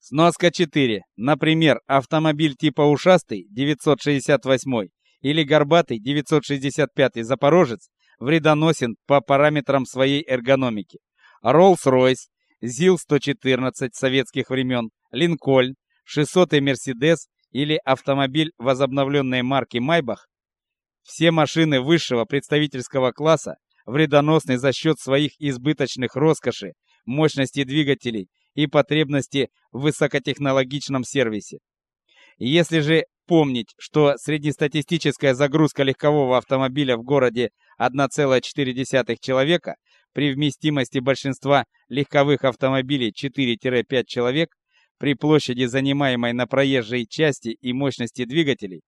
Сноска 4. Например, автомобиль типа ушастый 968 или горбатый 965 Запорожец вредоносен по параметрам своей эргономики. Rolls-Royce, ЗИЛ-114 советских времен, Линкольн, 600-й Мерседес или автомобиль возобновленной марки Майбах все машины высшего представительского класса вредоносны за счет своих избыточных роскоши, мощности двигателей и потребности в высокотехнологичном сервисе. Если же помнить, что среднестатистическая загрузка легкового автомобиля в городе 1,4 человека при вместимости большинства легковых автомобилей 4-5 человек при площади, занимаемой на проезжей части и мощности двигателей,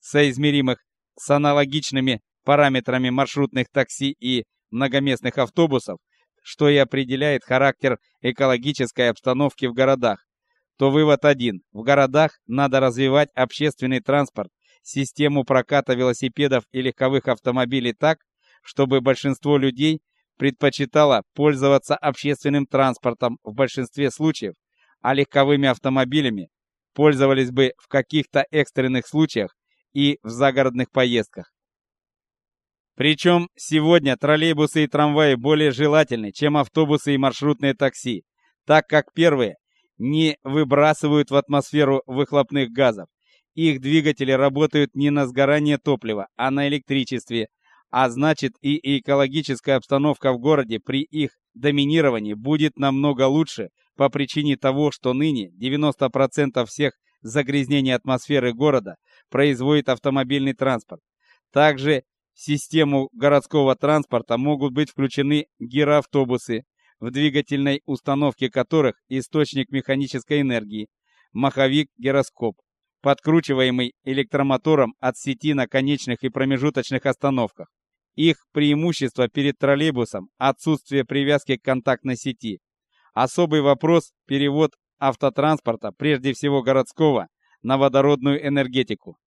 соизмеримых с аналогичными параметрами маршрутных такси и многоместных автобусов, что и определяет характер экологической обстановки в городах, то вывод один. В городах надо развивать общественный транспорт, систему проката велосипедов и легковых автомобилей так, чтобы большинство людей предпочитало пользоваться общественным транспортом в большинстве случаев, а легковыми автомобилями пользовались бы в каких-то экстренных случаях и в загородных поездках. Причем сегодня троллейбусы и трамваи более желательны, чем автобусы и маршрутные такси, так как первые не выбрасывают в атмосферу выхлопных газов. Их двигатели работают не на сгорание топлива, а на электричестве, а значит и экологическая обстановка в городе при их доминировании будет намного лучше по причине того, что ныне 90% всех загрязнений атмосферы города производит автомобильный транспорт. Также в систему городского транспорта могут быть включены гироавтобусы, в двигательной установке которых источник механической энергии маховик-гироскоп, подкручиваемый электромотором от сети на конечных и промежуточных остановках. Их преимущество перед троллейбусом отсутствие привязки к контактной сети. Особый вопрос перевод автотранспорта, прежде всего городского, на водородную энергетику.